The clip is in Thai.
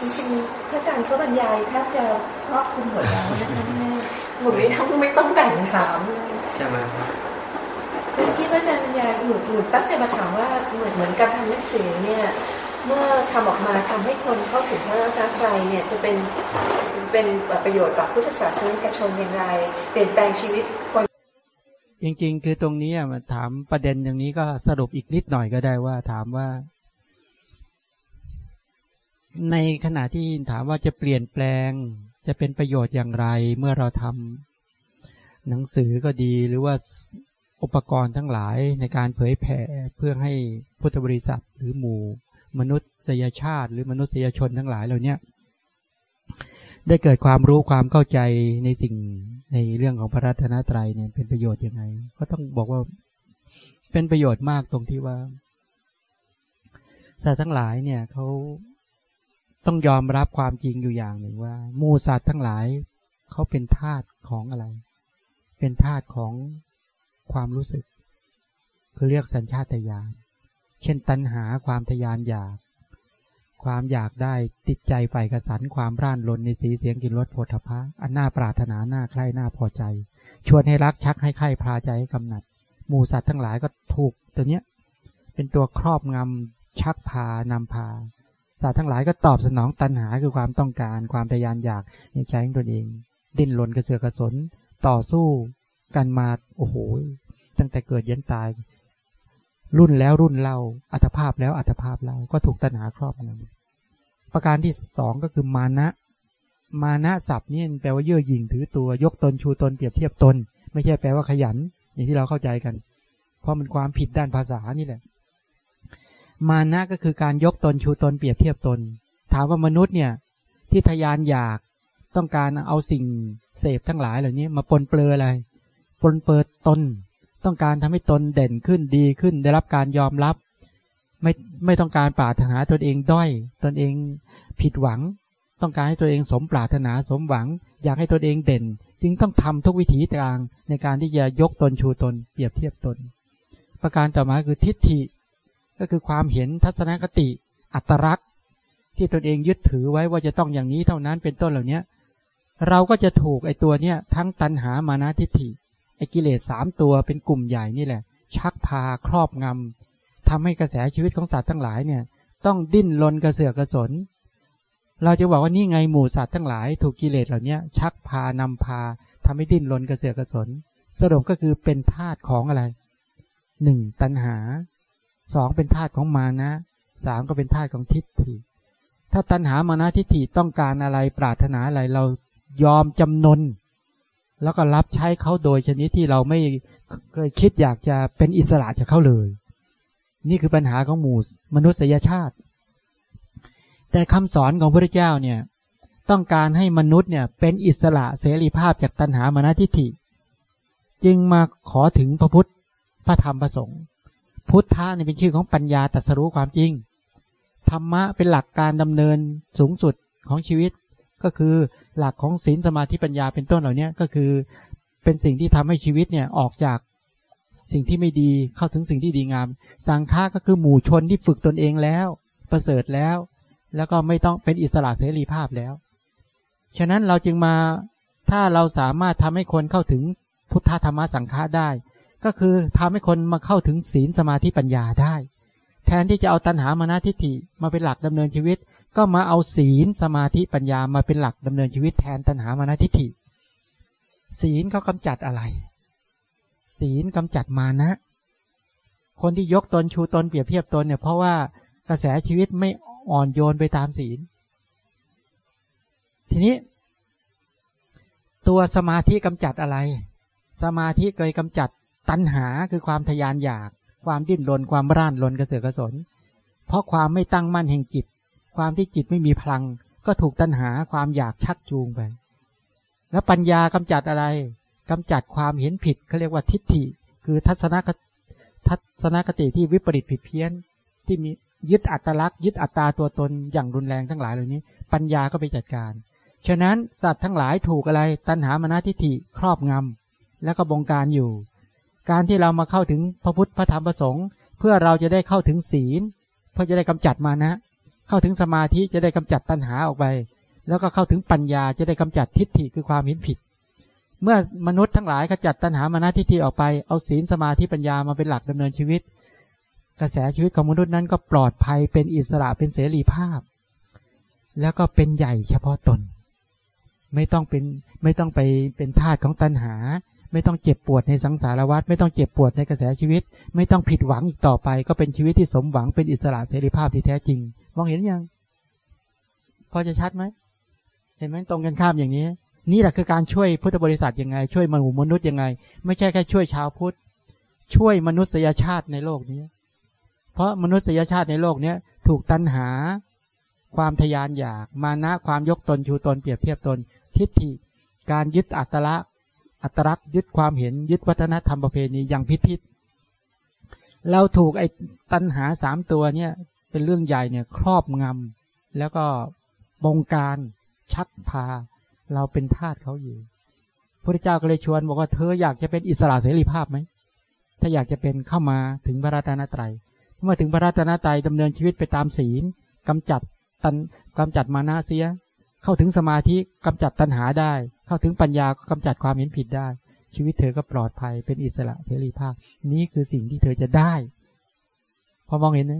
จริงๆพระอาจารย์ก็บรรยายแทบจะครอบคลุมหมดแล้วนะคะแม่หนูไม่ต้องไม่ต้องแบ่งถามใช่ไหมครับเมื่อกี้พระอาจารย์บรรยายหนูหนูตั้งใจมาถามว่าเหมือนเหมือนการทำหนังสือเนี่ยเมื่อทำออกมาทำให้คนเข้าถึงพระรัตนตรัยเนี่ยจะเป็นเป็นประโยชน์ต่อพุทธศาสนิกชนอย่างไร เปลี่ยนแปลงชีวิตคนจริงๆ คือตรงนี้มาถามประเด็นอย่างนี้ก็สรุปอีกนิดหน่อยก็ได้ว่าถามว่า ในขณะที่ถามว่าจะเปลี่ยนแปลง จะเป็นประโยชน์อย่างไรเมื่อเราทำหนังสือก็ดีหรือว่าอุปกรณ์ทั้งหลายในการเผยแผ่เพื่อให้พุทธบริษัทหรือหมู่ มนุษยชาติ หรือมนุษยชนทั้งหลายเหล่านี้ได้เกิดความรู้ความเข้าใจในสิ่งในเรื่องของพระรัตนตรัยเนี่ยเป็นประโยชน์ยังไง ก็ต้องบอกว่าเป็นประโยชน์มากตรงที่ว่าสัตว์ทั้งหลายเนี่ยเขา ต้องยอมรับความจริงอยู่อย่างหนึ่งว่ามูสัตว์ทั้งหลายเขาเป็นธาตุของอะไร เป็นธาตุของความรู้สึก คือเรียกสัญชาตญาณเช่นตัณหาความทยานอยาก ความอยากได้ติดใจไปกระสันความร่านลนในสีเสียงกินรสโผฏฐะอันน่าปรารถนาหน้าใคร่หน้าพอใจ ชวนให้รักชักให้ใคร่พาใจให้กำหนัดหมูสัตว์ทั้งหลายก็ถูกตัวเนี้ยเป็นตัวครอบงำชักพานำพา สัตว์ทั้งหลายก็ตอบสนองตัณหาคือความต้องการความทยานอยากในใจของตนเอง ดิ้นรนกระเสือกกระสน ต่อสู้กันมาโอ้โหตั้งแต่เกิดยันตาย รุ่นแล้วรุ่นเล่าอัตภาพแล้วอัตภาพเราก็ถูกตัณหาครอบงำประการที่สองก็คือมานะมานะศัพท์นี่แปลว่าเยื่อหยิ่งถือตัวยกตนชูตนเปรียบเทียบตน ไม่ใช่แปลว่าขยัน อย่างที่เราเข้าใจกัน เพราะมันความผิดด้านภาษานี่แหละ มานะก็คือการยกตนชูตนเปรียบเทียบตน ถามว่ามนุษย์เนี่ยที่ทยานอยากต้องการเอาสิ่งเสพทั้งหลายเหล่านี้มาปนเปื้ออะไร ปนเปื้อตน ต้องการทำให้ตนเด่นขึ้นดีขึ้น ได้รับการยอมรับ ไม่ไม่ต้องการปรารถนาตนเองด้อย ตนเองผิดหวัง ต้องการให้ตัวเองสมปรารถนาสมหวัง อยากให้ตนเองเด่น จึงต้องทำทุกวิถีทางในการที่จะยกตนชูตน เปรียบเทียบตน ประการต่อมาคือทิฏฐิ ก็คือความเห็นทัศนคติอัตรักษณ์ ที่ตนเองยึดถือไว้ว่าจะต้องอย่างนี้เท่านั้นเป็นต้นเหล่านี้เราก็จะถูกไอตัวเนี้ยทั้งตันหามานะทิฏฐิไอ้กิเลสสามตัวเป็นกลุ่มใหญ่นี่แหละ ชักพาครอบงำทำให้กระแสชีวิตของสัตว์ทั้งหลายเนี่ยต้องดิ้นรนกระเสือกกระสน เราจะบอกว่านี่ไงหมู่สัตว์ทั้งหลาย ถูกกิเลสเหล่านี้ชักพานำพาทำให้ดิ้นรนกระเสือกกระสนสรุปก็คือเป็นธาตุของอะไรหนึ่งตัณหา สองเป็นธาตุของมานะสามก็เป็นธาตุของทิฏฐิ ถ้าตัณหามานะทิฏฐิต้องการอะไรปรารถนาอะไรเรายอมจำนน แล้วก็รับใช้เขาโดยชนิดที่เราไม่เคยคิดอยากจะเป็นอิสระจากเขาเลย นี่คือปัญหาของหมู่มนุษยชาติ แต่คำสอนของพระเจ้าเนี่ยต้องการให้มนุษย์เนี่ยเป็นอิสระเสรีภาพจากตัณหามานาทิฏฐิ จึงมาขอถึงพระพุทธพระธรรมพระสงฆ์ พุทธะนี่เป็นชื่อของปัญญาตรัสรู้ความจริง ธรรมะเป็นหลักการดำเนินสูงสุดของชีวิต ก็คือหลักของศีลสมาธิปัญญาเป็นต้นเหล่านี้ก็คือเป็นสิ่งที่ทำให้ชีวิตเนี่ยออกจากสิ่งที่ไม่ดีเข้าถึงสิ่งที่ดีงาม สังฆาก็คือหมู่ชนที่ฝึกตนเองแล้ว ประเสริฐแล้ว แล้วก็ไม่ต้องเป็นอิสระเสรีภาพแล้ว ฉะนั้นเราจึงมาถ้าเราสามารถทำให้คนเข้าถึงพุทธธรรมสังฆาได้ ก็คือทำให้คนมาเข้าถึงศีลสมาธิปัญญาได้ แทนที่จะเอาตัณหามานาทิฏฐิมาเป็นหลักดำเนินชีวิต ก็มาเอาศีลสมาธิปัญญามาเป็นหลักดำเนินชีวิตแทนตัณหามานะทิฏฐิ ศีลเขากำจัดอะไร ศีลกำจัดมานะ คนที่ยกตนชูตนเปรียบเทียบตนเนี่ยเพราะว่ากระแสชีวิตไม่อ่อนโยนไปตามศีล ทีนี้ ตัวสมาธิกำจัดอะไร สมาธิเคยกำจัด ตัณหาคือความทยานอยาก ความดิ้นรนความร่านรนกระเสือกกระสน เพราะความไม่ตั้งมั่นแห่งจิต ความที่จิตไม่มีพลัง ก็ถูกตัณหาความอยากชักจูงไป แล้วปัญญากำจัดอะไรกำจัดความเห็นผิดเขาเรียกว่าทิฏฐิ คือทัศนคทัศนคติที่วิปริตผิดเพี้ยนที่มียึดอัตลักษณ์ยึดอัตตาตัวตนอย่างรุนแรงทั้งหลายเหล่านี้ ปัญญาก็ไปจัดการ ฉะนั้นสัตว์ทั้งหลายถูกอะไร ตัณหามานาทิฏฐิครอบงำแล้วก็บงการอยู่ การที่เรามาเข้าถึงพระพุทธพระธรรมพระสงฆ์เพื่อเราจะได้เข้าถึงศีล เพื่อจะได้กำจัดมานะ เข้าถึงสมาธิจะได้กำจัดตัณหาออกไป แล้วก็เข้าถึงปัญญาจะได้กำจัดทิฏฐิคือความเห็นผิด เมื่อมนุษย์ทั้งหลายขจัดตัณหามานะทิฏฐิออกไปเอาศีลสมาธิปัญญามาเป็นหลักดำเนินชีวิต กระแสชีวิตของมนุษย์นั้นก็ปลอดภัยเป็นอิสระเป็นเสรีภาพ แล้วก็เป็นใหญ่เฉพาะตน ไม่ต้องเป็นไม่ต้องไปเป็นทาสของตัณหา ไม่ต้องเจ็บปวดในสังสารวัฏไม่ต้องเจ็บปวดในกระแสชีวิต ไม่ต้องผิดหวังอีกต่อไป ก็เป็นชีวิตที่สมหวังเป็นอิสระเสรีภาพที่แท้จริง มองเห็นยัง พอจะชัดไหมเห็นไหมตรงกันข้ามอย่างนี้ นี่แหละคือการช่วยพุทธบริษัทยังไง ช่วยมนุษย์มนุษย์ยังไง ไม่ใช่แค่ช่วยชาวพุทธช่วยมนุษยชาติในโลกนี้ เพราะมนุษยชาติในโลกนี้ถูกตัณหาความทยานอยาก มานะความยกตนชูตนเปรียบเทียบตน ทิฏฐิ การยึดอัตละ อัตรักษณ์ยึดความเห็นยึดวัฒนธรรมประเพณีอย่างพิพิษเราถูกไอ้ตัณหาสามตัวเนี่ยเป็นเรื่องใหญ่เนี่ยครอบงำแล้วก็บงการชักพา เราเป็นทาสเขาอยู่พระเจ้าก็เลยชวนบอกว่าเธออยากจะเป็นอิสระเสรีภาพไหมถ้าอยากจะเป็นเข้ามาถึงพระราตนตรัยเมื่อถึงพระราตนตรัยดำเนินชีวิตไปตามศีลกำจัดตันกำจัดมานะเสีย เข้าถึงสมาธิกำจัดตัณหาได้ เข้าถึงปัญญาก็กำจัดความเห็นผิดได้ ชีวิตเธอก็ปลอดภัยเป็นอิสระเสรีภาพ นี้คือสิ่งที่เธอจะได้ พอมองเห็นไหม